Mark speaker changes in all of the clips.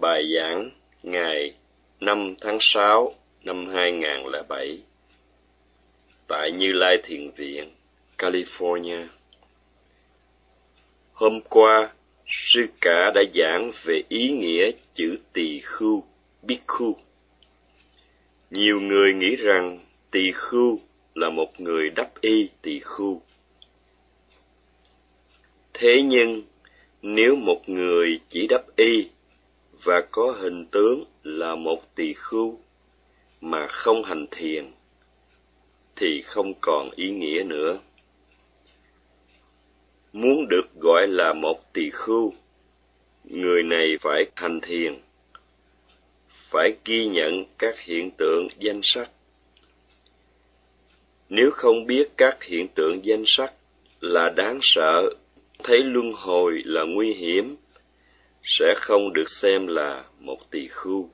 Speaker 1: Bài giảng ngày 5 tháng 6 năm 2007 tại Như Lai Thiền Viện, California. Hôm qua, sư cả đã giảng về ý nghĩa chữ tỳ khưu, bhikkhu. Nhiều người nghĩ rằng tỳ khưu là một người đắp y tỳ khưu. Thế nhưng, nếu một người chỉ đắp y và có hình tướng là một tỳ khưu mà không hành thiền thì không còn ý nghĩa nữa. Muốn được gọi là một tỳ khưu, người này phải hành thiền, phải ghi nhận các hiện tượng danh sắc. Nếu không biết các hiện tượng danh sắc là đáng sợ, thấy luân hồi là nguy hiểm sẽ không được xem là một tỳ khưu.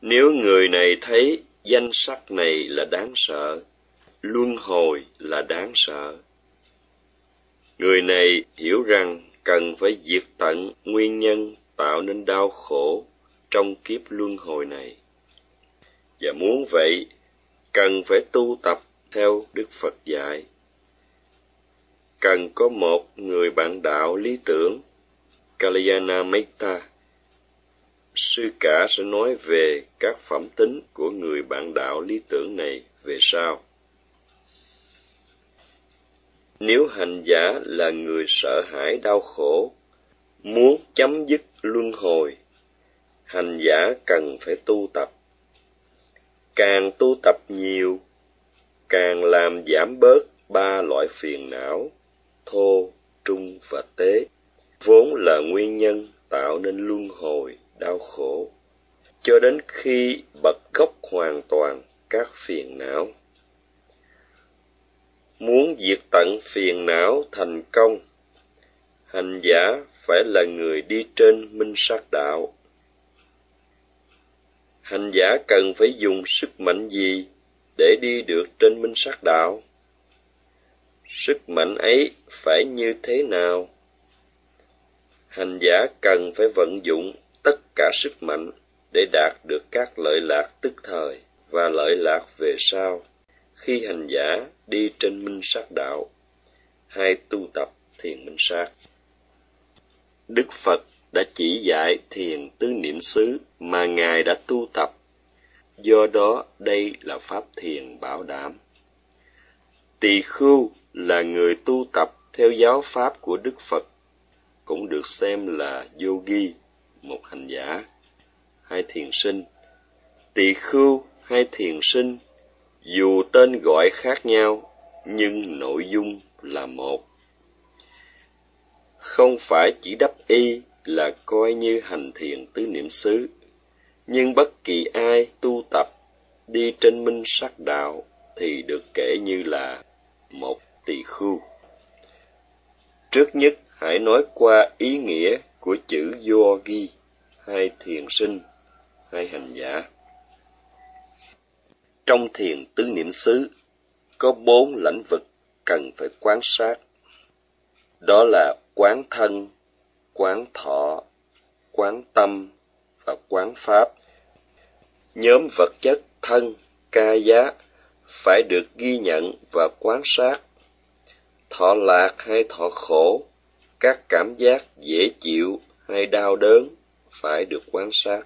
Speaker 1: Nếu người này thấy danh sắc này là đáng sợ, luân hồi là đáng sợ, người này hiểu rằng cần phải diệt tận nguyên nhân tạo nên đau khổ trong kiếp luân hồi này. Và muốn vậy, cần phải tu tập theo Đức Phật dạy. Cần có một người bạn đạo lý tưởng Kalyana Metta. Sư cả sẽ nói về các phẩm tính của người bạn đạo lý tưởng này về sau. Nếu hành giả là người sợ hãi đau khổ, muốn chấm dứt luân hồi, hành giả cần phải tu tập. Càng tu tập nhiều, càng làm giảm bớt ba loại phiền não, thô, trung và tế vốn là nguyên nhân tạo nên luân hồi, đau khổ. Cho đến khi bật gốc hoàn toàn các phiền não. Muốn diệt tận phiền não thành công, hành giả phải là người đi trên minh sát đạo. Hành giả cần phải dùng sức mạnh gì để đi được trên minh sát đạo? Sức mạnh ấy phải như thế nào? Hành giả cần phải vận dụng tất cả sức mạnh để đạt được các lợi lạc tức thời và lợi lạc về sau. Khi hành giả đi trên minh sát đạo, hay tu tập thiền minh sát, đức phật đã chỉ dạy thiền tứ niệm xứ mà ngài đã tu tập. Do đó, đây là pháp thiền bảo đảm. Tỳ khưu là người tu tập theo giáo pháp của đức phật cũng được xem là yogi, một hành giả, hay thiền sinh. Tỳ khưu hay thiền sinh, dù tên gọi khác nhau, nhưng nội dung là một. Không phải chỉ đắp y là coi như hành thiền tứ niệm xứ, nhưng bất kỳ ai tu tập đi trên minh sắc đạo thì được kể như là một tỳ khưu. Trước nhất hãy nói qua ý nghĩa của chữ yogi hay thiền sinh hay hành giả. Trong thiền tứ niệm xứ có bốn lãnh vực cần phải quan sát. Đó là quán thân, quán thọ, quán tâm và quán pháp. Nhóm vật chất thân, ca giá phải được ghi nhận và quan sát. Thọ lạc hay thọ khổ các cảm giác dễ chịu hay đau đớn phải được quan sát.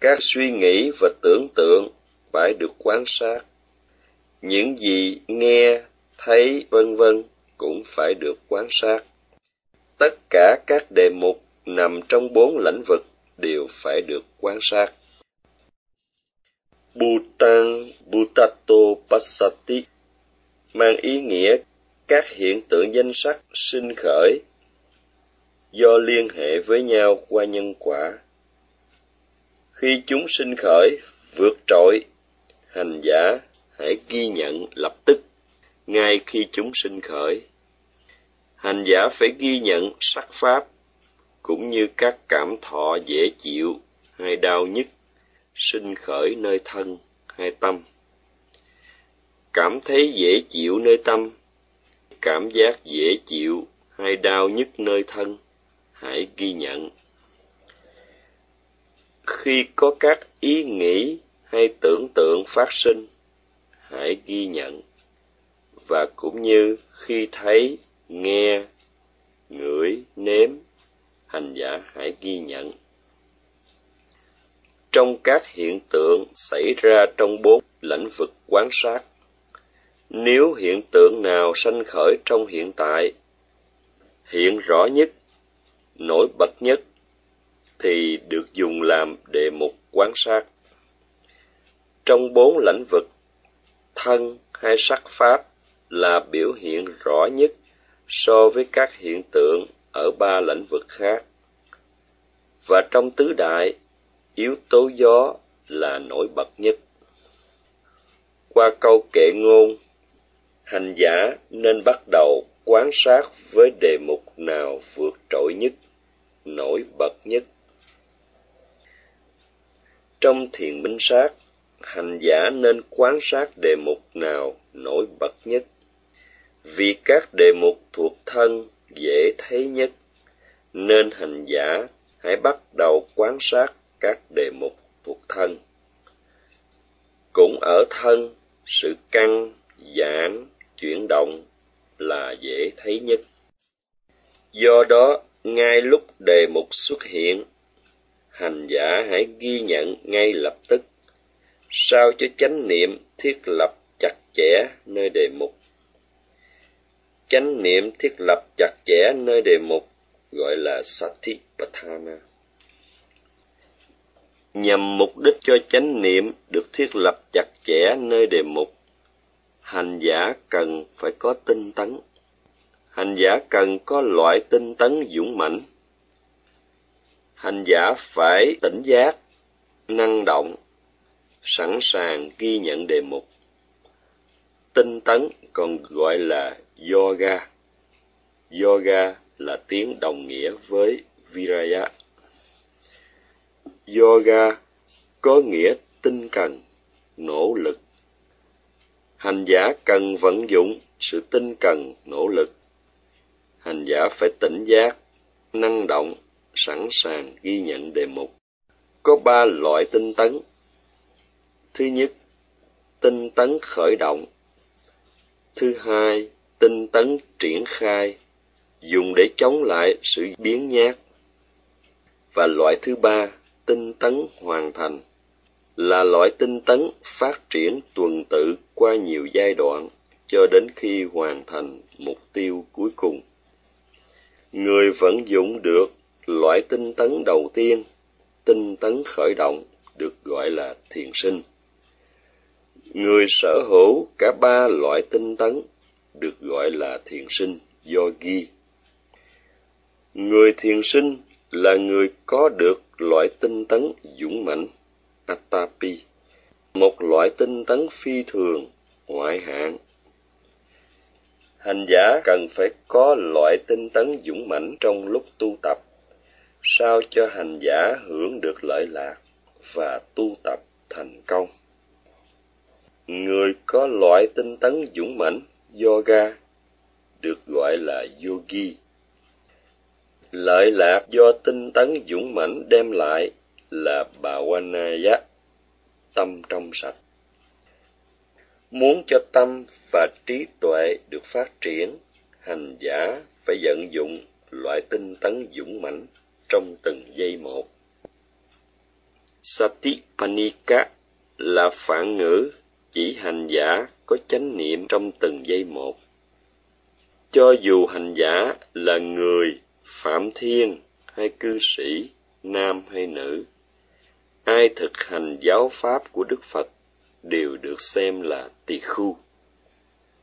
Speaker 1: Các suy nghĩ và tưởng tượng phải được quan sát. Những gì nghe, thấy, vân vân cũng phải được quan sát. Tất cả các đề mục nằm trong bốn lĩnh vực đều phải được quan sát. Bhutan Bhutato Passati mang ý nghĩa các hiện tượng danh sắc sinh khởi do liên hệ với nhau qua nhân quả. Khi chúng sinh khởi, vượt trội, hành giả hãy ghi nhận lập tức ngay khi chúng sinh khởi. Hành giả phải ghi nhận sắc pháp cũng như các cảm thọ dễ chịu hay đau nhức, sinh khởi nơi thân hay tâm. Cảm thấy dễ chịu nơi tâm cảm giác dễ chịu hay đau nhức nơi thân, hãy ghi nhận. Khi có các ý nghĩ hay tưởng tượng phát sinh, hãy ghi nhận. Và cũng như khi thấy, nghe, ngửi, nếm, hành giả hãy ghi nhận. Trong các hiện tượng xảy ra trong bốn lĩnh vực quán sát nếu hiện tượng nào sanh khởi trong hiện tại, hiện rõ nhất, nổi bật nhất, thì được dùng làm đề mục quán sát. Trong bốn lĩnh vực, thân hay sắc pháp là biểu hiện rõ nhất so với các hiện tượng ở ba lĩnh vực khác. Và trong tứ đại, yếu tố gió là nổi bật nhất. Qua câu kệ ngôn hành giả nên bắt đầu quan sát với đề mục nào vượt trội nhất, nổi bật nhất. Trong thiền minh sát, hành giả nên quan sát đề mục nào nổi bật nhất? Vì các đề mục thuộc thân dễ thấy nhất, nên hành giả hãy bắt đầu quan sát các đề mục thuộc thân. Cũng ở thân, sự căng giãn chuyển động là dễ thấy nhất. Do đó, ngay lúc đề mục xuất hiện, hành giả hãy ghi nhận ngay lập tức, sao cho chánh niệm thiết lập chặt chẽ nơi đề mục. Chánh niệm thiết lập chặt chẽ nơi đề mục gọi là satipatthana. Nhằm mục đích cho chánh niệm được thiết lập chặt chẽ nơi đề mục hành giả cần phải có tinh tấn. Hành giả cần có loại tinh tấn dũng mãnh. Hành giả phải tỉnh giác, năng động, sẵn sàng ghi nhận đề mục. Tinh tấn còn gọi là yoga. Yoga là tiếng đồng nghĩa với viraya. Yoga có nghĩa tinh cần, nỗ lực hành giả cần vận dụng sự tinh cần, nỗ lực. Hành giả phải tỉnh giác, năng động, sẵn sàng ghi nhận đề mục. Có ba loại tinh tấn. Thứ nhất, tinh tấn khởi động. Thứ hai, tinh tấn triển khai, dùng để chống lại sự biến nhát. Và loại thứ ba, tinh tấn hoàn thành là loại tinh tấn phát triển tuần tự qua nhiều giai đoạn cho đến khi hoàn thành mục tiêu cuối cùng. Người vận dụng được loại tinh tấn đầu tiên, tinh tấn khởi động, được gọi là thiền sinh. Người sở hữu cả ba loại tinh tấn, được gọi là thiền sinh, yogi. Người thiền sinh là người có được loại tinh tấn dũng mãnh atapi, một loại tinh tấn phi thường ngoại hạng. Hành giả cần phải có loại tinh tấn dũng mãnh trong lúc tu tập, sao cho hành giả hưởng được lợi lạc và tu tập thành công. Người có loại tinh tấn dũng mãnh, yoga, được gọi là yogi. Lợi lạc do tinh tấn dũng mãnh đem lại là bhavanaya tâm trong sạch. Muốn cho tâm và trí tuệ được phát triển, hành giả phải vận dụng loại tinh tấn dũng mãnh trong từng giây một. Satipanika là phản ngữ chỉ hành giả có chánh niệm trong từng giây một. Cho dù hành giả là người, phạm thiên hay cư sĩ, nam hay nữ ai thực hành giáo pháp của đức phật đều được xem là tỳ khu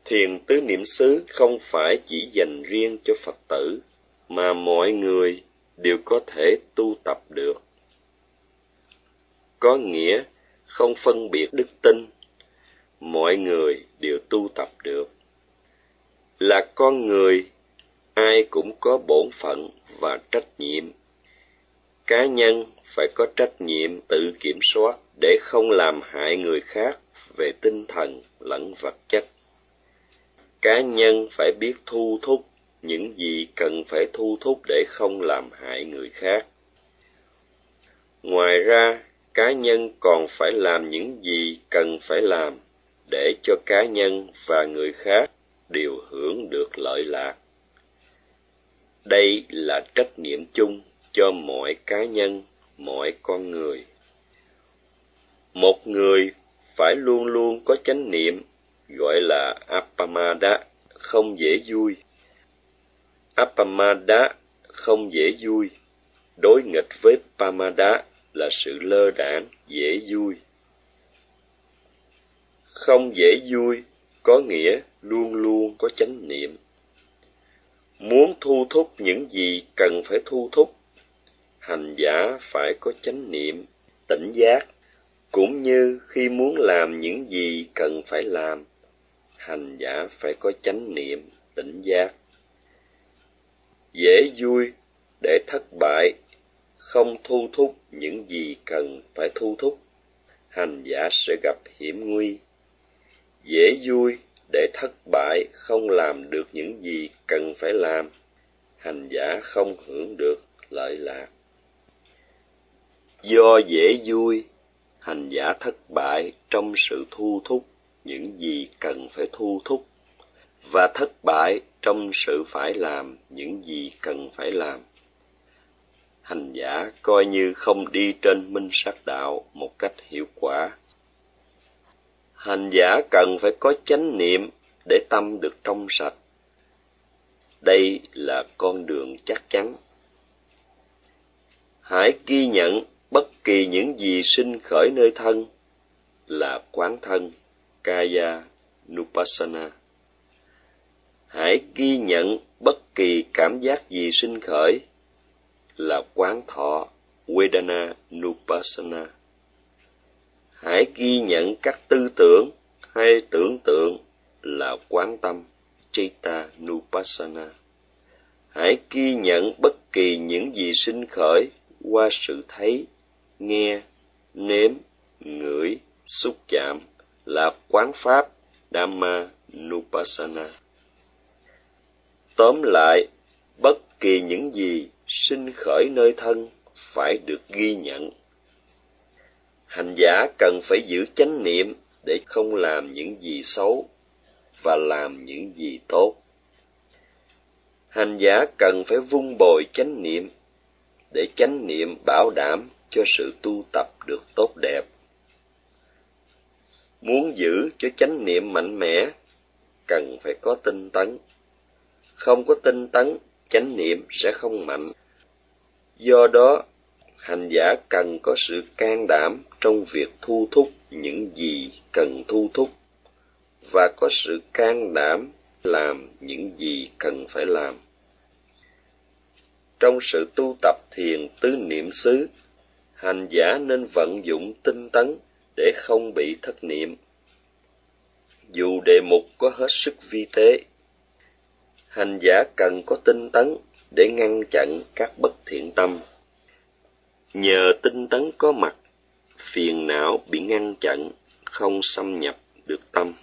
Speaker 1: thiền tứ niệm xứ không phải chỉ dành riêng cho phật tử, mà mọi người đều có thể tu tập được. Có nghĩa, không phân biệt đức tin, mọi người đều tu tập được. Là con người, ai cũng có bổn phận và trách nhiệm cá nhân phải có trách nhiệm tự kiểm soát để không làm hại người khác về tinh thần lẫn vật chất. Cá nhân phải biết thu thúc những gì cần phải thu thúc để không làm hại người khác. Ngoài ra, cá nhân còn phải làm những gì cần phải làm để cho cá nhân và người khác đều hưởng được lợi lạc. Đây là trách nhiệm chung cho mọi cá nhân, mọi con người. Một người phải luôn luôn có chánh niệm, gọi là appamada không dễ vui. Appamada không dễ vui. Đối nghịch với pamada là sự lơ đãng, dễ vui. Không dễ vui có nghĩa luôn luôn có chánh niệm. Muốn thu thúc những gì cần phải thu thúc hành giả phải có chánh niệm, tỉnh giác, cũng như khi muốn làm những gì cần phải làm, hành giả phải có chánh niệm, tỉnh giác. Dễ vui để thất bại, không thu thúc những gì cần phải thu thúc, hành giả sẽ gặp hiểm nguy. Dễ vui để thất bại, không làm được những gì cần phải làm, hành giả không hưởng được lợi lạc do dễ vui, hành giả thất bại trong sự thu thúc những gì cần phải thu thúc, và thất bại trong sự phải làm những gì cần phải làm. Hành giả coi như không đi trên minh sát đạo một cách hiệu quả. Hành giả cần phải có chánh niệm để tâm được trong sạch. Đây là con đường chắc chắn. Hãy ghi nhận bất kỳ những gì sinh khởi nơi thân là quán thân kaya nupassana hãy ghi nhận bất kỳ cảm giác gì sinh khởi là quán thọ vedana nupassana hãy ghi nhận các tư tưởng hay tưởng tượng là quán tâm Chaita Nupassana. Hãy ghi nhận bất kỳ những gì sinh khởi qua sự thấy, nghe, nếm, ngửi, xúc chạm là quán pháp Dhamma Nupassana. Tóm lại, bất kỳ những gì sinh khởi nơi thân phải được ghi nhận hành giả cần phải giữ chánh niệm để không làm những gì xấu và làm những gì tốt hành giả cần phải vun bồi chánh niệm để chánh niệm bảo đảm cho sự tu tập được tốt đẹp. Muốn giữ cho chánh niệm mạnh mẽ, cần phải có tinh tấn. Không có tinh tấn, chánh niệm sẽ không mạnh. Do đó, hành giả cần có sự can đảm trong việc thu thúc những gì cần thu thúc và có sự can đảm làm những gì cần phải làm. Trong sự tu tập thiền tứ niệm xứ hành giả nên vận dụng tinh tấn để không bị thất niệm. Dù đề mục có hết sức vi tế, hành giả cần có tinh tấn để ngăn chặn các bất thiện tâm. Nhờ tinh tấn có mặt, phiền não bị ngăn chặn, không xâm nhập được tâm.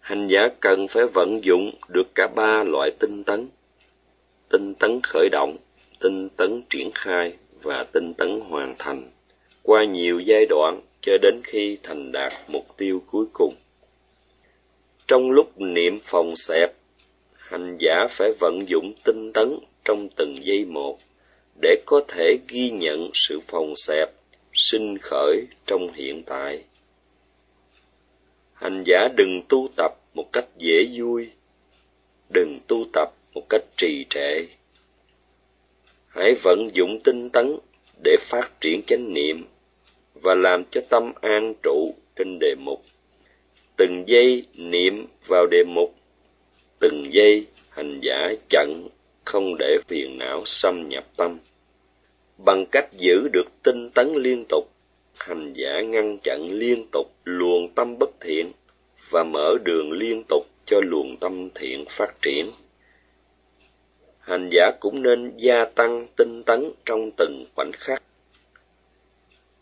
Speaker 1: Hành giả cần phải vận dụng được cả ba loại tinh tấn. Tinh tấn khởi động, tinh tấn triển khai và tinh tấn hoàn thành qua nhiều giai đoạn cho đến khi thành đạt mục tiêu cuối cùng. Trong lúc niệm phòng xẹp, hành giả phải vận dụng tinh tấn trong từng giây một để có thể ghi nhận sự phòng xẹp sinh khởi trong hiện tại. Hành giả đừng tu tập một cách dễ vui, đừng tu tập một cách trì trệ hãy vận dụng tinh tấn để phát triển chánh niệm và làm cho tâm an trụ trên đề mục. Từng giây niệm vào đề mục, từng giây hành giả chặn không để phiền não xâm nhập tâm. Bằng cách giữ được tinh tấn liên tục, hành giả ngăn chặn liên tục luồng tâm bất thiện và mở đường liên tục cho luồng tâm thiện phát triển hành giả cũng nên gia tăng tinh tấn trong từng khoảnh khắc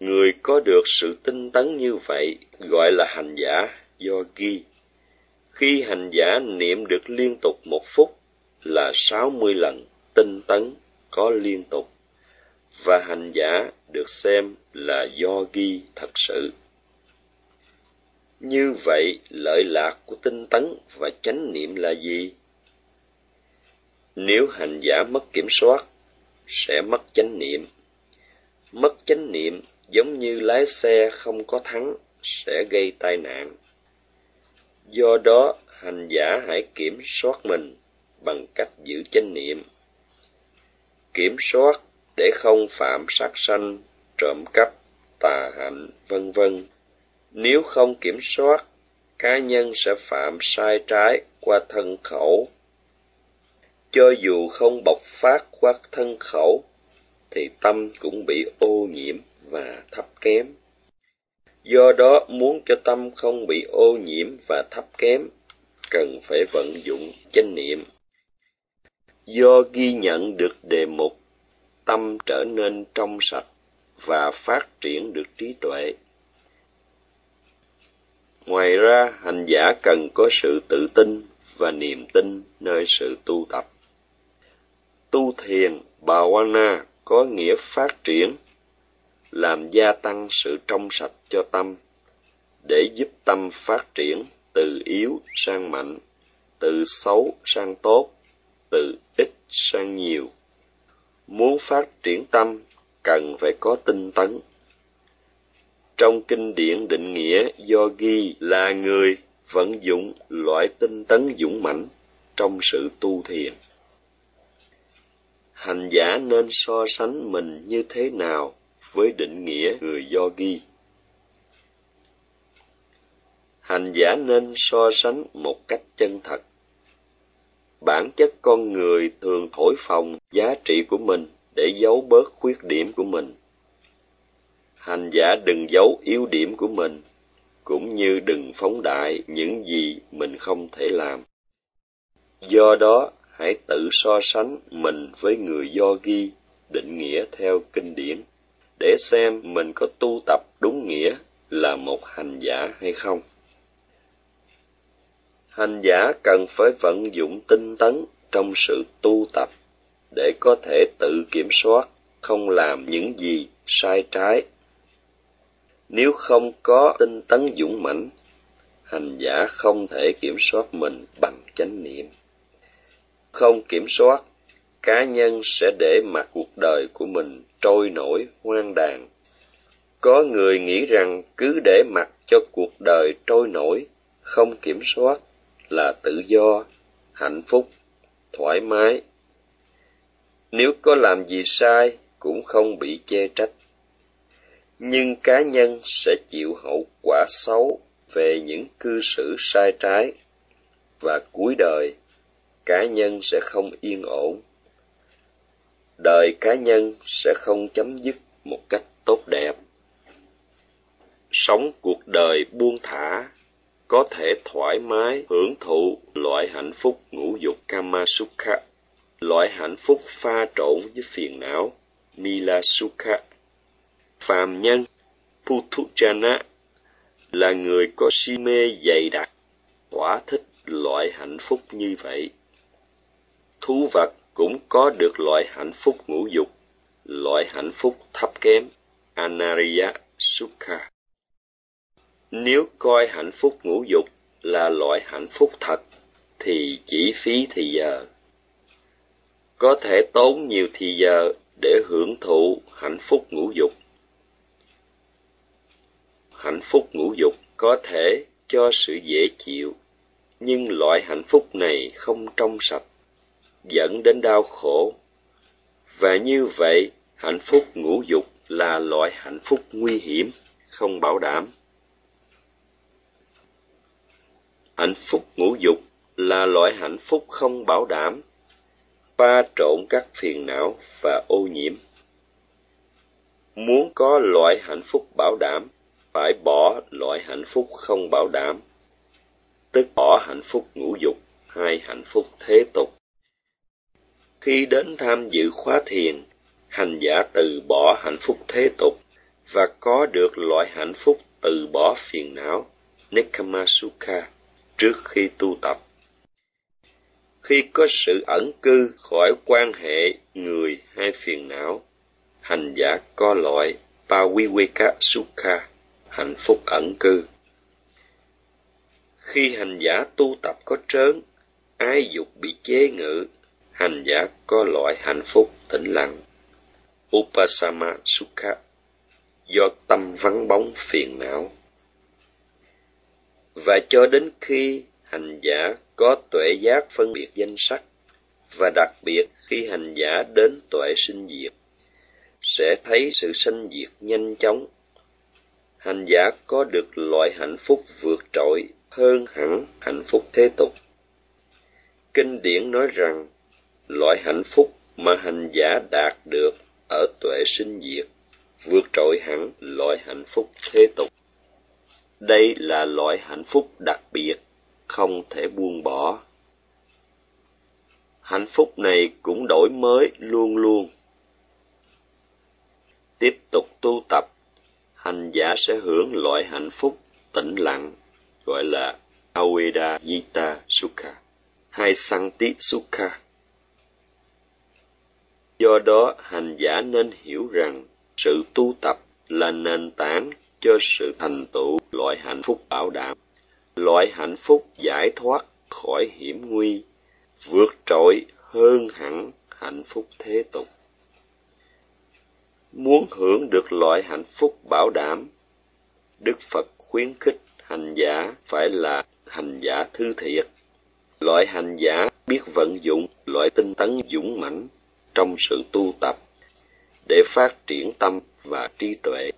Speaker 1: người có được sự tinh tấn như vậy gọi là hành giả do ghi Khi hành giả niệm được liên tục một phút là sáu mươi lần tinh tấn có liên tục, và hành giả được xem là do ghi thật sự. Như vậy, lợi lạc của tinh tấn và chánh niệm là gì? Nếu hành giả mất kiểm soát, sẽ mất chánh niệm. Mất chánh niệm giống như lái xe không có thắng sẽ gây tai nạn. Do đó, hành giả hãy kiểm soát mình bằng cách giữ chánh niệm. Kiểm soát để không phạm sát sanh, trộm cắp, tà hạnh, vân vân. Nếu không kiểm soát, cá nhân sẽ phạm sai trái qua thân khẩu. Cho dù không bộc phát qua thân khẩu, thì tâm cũng bị ô nhiễm và thấp kém. Do đó, muốn cho tâm không bị ô nhiễm và thấp kém, cần phải vận dụng chánh niệm. Do ghi nhận được đề mục, tâm trở nên trong sạch và phát triển được trí tuệ. Ngoài ra, hành giả cần có sự tự tin và niềm tin nơi sự tu tập. Tu thiền Bhavana có nghĩa phát triển, làm gia tăng sự trong sạch cho tâm, để giúp tâm phát triển từ yếu sang mạnh, từ xấu sang tốt, từ ít sang nhiều. Muốn phát triển tâm, cần phải có tinh tấn. Trong kinh điển định nghĩa do ghi là người vận dụng loại tinh tấn dũng mãnh trong sự tu thiền. Hành giả nên so sánh mình như thế nào với định nghĩa người do ghi? Hành giả nên so sánh một cách chân thật. Bản chất con người thường thổi phồng giá trị của mình để giấu bớt khuyết điểm của mình. Hành giả đừng giấu yếu điểm của mình, cũng như đừng phóng đại những gì mình không thể làm. Do đó, hãy tự so sánh mình với người do ghi, định nghĩa theo kinh điển, để xem mình có tu tập đúng nghĩa là một hành giả hay không. Hành giả cần phải vận dụng tinh tấn trong sự tu tập để có thể tự kiểm soát, không làm những gì sai trái. Nếu không có tinh tấn dũng mãnh, hành giả không thể kiểm soát mình bằng chánh niệm. Không kiểm soát, cá nhân sẽ để mặc cuộc đời của mình trôi nổi hoang đàn. Có người nghĩ rằng cứ để mặc cho cuộc đời trôi nổi, không kiểm soát là tự do, hạnh phúc, thoải mái. Nếu có làm gì sai cũng không bị chê trách. Nhưng cá nhân sẽ chịu hậu quả xấu về những cư xử sai trái và cuối đời cá nhân sẽ không yên ổn. Đời cá nhân sẽ không chấm dứt một cách tốt đẹp. Sống cuộc đời buông thả có thể thoải mái hưởng thụ loại hạnh phúc ngũ dục kama sukha, loại hạnh phúc pha trộn với phiền não mila sukha. Phàm nhân Puthujana là người có si mê dày đặc, quả thích loại hạnh phúc như vậy. Thú vật cũng có được loại hạnh phúc ngũ dục, loại hạnh phúc thấp kém, Anariya Sukha. Nếu coi hạnh phúc ngũ dục là loại hạnh phúc thật, thì chỉ phí thì giờ. Có thể tốn nhiều thì giờ để hưởng thụ hạnh phúc ngũ dục. Hạnh phúc ngũ dục có thể cho sự dễ chịu, nhưng loại hạnh phúc này không trong sạch, dẫn đến đau khổ. Và như vậy, hạnh phúc ngũ dục là loại hạnh phúc nguy hiểm, không bảo đảm. Hạnh phúc ngũ dục là loại hạnh phúc không bảo đảm, pha trộn các phiền não và ô nhiễm. Muốn có loại hạnh phúc bảo đảm, phải bỏ loại hạnh phúc không bảo đảm, tức bỏ hạnh phúc ngũ dục hay hạnh phúc thế tục. Khi đến tham dự khóa thiền, hành giả từ bỏ hạnh phúc thế tục và có được loại hạnh phúc từ bỏ phiền não, Nekama Sukha trước khi tu tập. Khi có sự ẩn cư khỏi quan hệ người hay phiền não, hành giả có loại Pawiweka Sukha, hạnh phúc ẩn cư. Khi hành giả tu tập có trớn, ái dục bị chế ngự, hành giả có loại hạnh phúc tĩnh lặng. Upasama Sukha do tâm vắng bóng phiền não. Và cho đến khi hành giả có tuệ giác phân biệt danh sắc, và đặc biệt khi hành giả đến tuệ sinh diệt, sẽ thấy sự sanh diệt nhanh chóng. Hành giả có được loại hạnh phúc vượt trội hơn hẳn hạnh phúc thế tục. Kinh điển nói rằng, loại hạnh phúc mà hành giả đạt được ở tuệ sinh diệt vượt trội hẳn loại hạnh phúc thế tục. Đây là loại hạnh phúc đặc biệt, không thể buông bỏ. Hạnh phúc này cũng đổi mới luôn luôn. Tiếp tục tu tập, hành giả sẽ hưởng loại hạnh phúc tĩnh lặng, gọi là Aweda Yita Sukha hay Santi Sukha. Do đó, hành giả nên hiểu rằng sự tu tập là nền tảng cho sự thành tựu loại hạnh phúc bảo đảm, loại hạnh phúc giải thoát khỏi hiểm nguy, vượt trội hơn hẳn hạnh phúc thế tục. Muốn hưởng được loại hạnh phúc bảo đảm, Đức Phật khuyến khích hành giả phải là hành giả thư thiệt, loại hành giả biết vận dụng loại tinh tấn dũng mãnh trong sự tu tập để phát triển tâm và trí tuệ.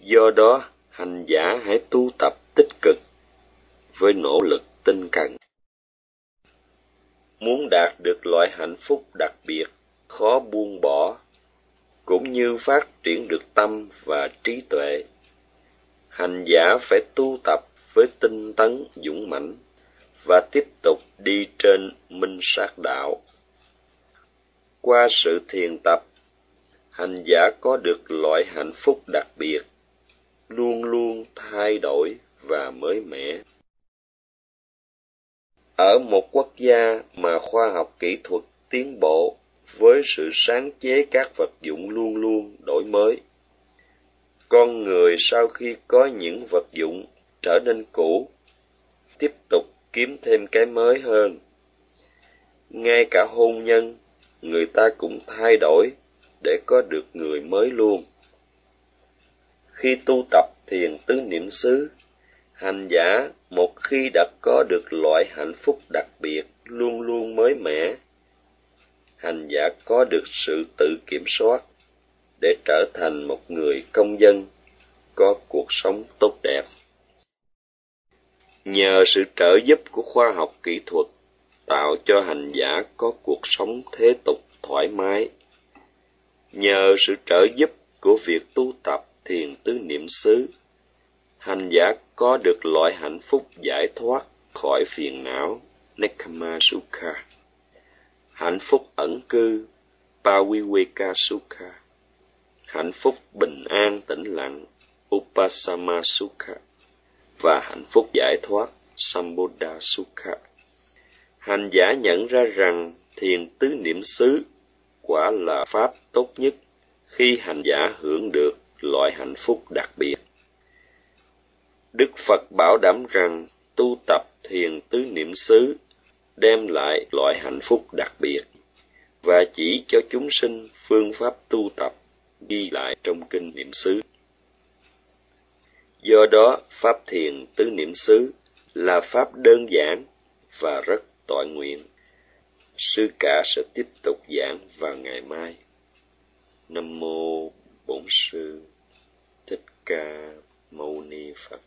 Speaker 1: Do đó, hành giả hãy tu tập tích cực với nỗ lực tinh cần. Muốn đạt được loại hạnh phúc đặc biệt, khó buông bỏ, cũng như phát triển được tâm và trí tuệ. Hành giả phải tu tập với tinh tấn dũng mãnh và tiếp tục đi trên minh sát đạo. Qua sự thiền tập, hành giả có được loại hạnh phúc đặc biệt, luôn luôn thay đổi và mới mẻ. Ở một quốc gia mà khoa học kỹ thuật tiến bộ với sự sáng chế các vật dụng luôn luôn đổi mới, con người sau khi có những vật dụng trở nên cũ, tiếp tục kiếm thêm cái mới hơn. Ngay cả hôn nhân người ta cũng thay đổi để có được người mới luôn. Khi tu tập thiền tứ niệm xứ, hành giả một khi đã có được loại hạnh phúc đặc biệt luôn luôn mới mẻ, hành giả có được sự tự kiểm soát để trở thành một người công dân có cuộc sống tốt đẹp. Nhờ sự trợ giúp của khoa học kỹ thuật tạo cho hành giả có cuộc sống thế tục thoải mái. Nhờ sự trợ giúp của việc tu tập thiền tứ niệm xứ, hành giả có được loại hạnh phúc giải thoát khỏi phiền não Nekama Sukha, hạnh phúc ẩn cư Pawiweka Sukha, hạnh phúc bình an tĩnh lặng Upasama Sukha và hạnh phúc giải thoát Sambuddha Sukha. Hành giả nhận ra rằng thiền tứ niệm xứ quả là pháp tốt nhất khi hành giả hưởng được loại hạnh phúc đặc biệt. Đức Phật bảo đảm rằng tu tập thiền tứ niệm xứ đem lại loại hạnh phúc đặc biệt và chỉ cho chúng sinh phương pháp tu tập ghi lại trong kinh niệm xứ. Do đó, pháp thiền tứ niệm xứ là pháp đơn giản và rất tội nguyện. Sư cả sẽ tiếp tục giảng vào ngày mai. Nam mô Bổn sư Thích Ca Mâu Ni Phật.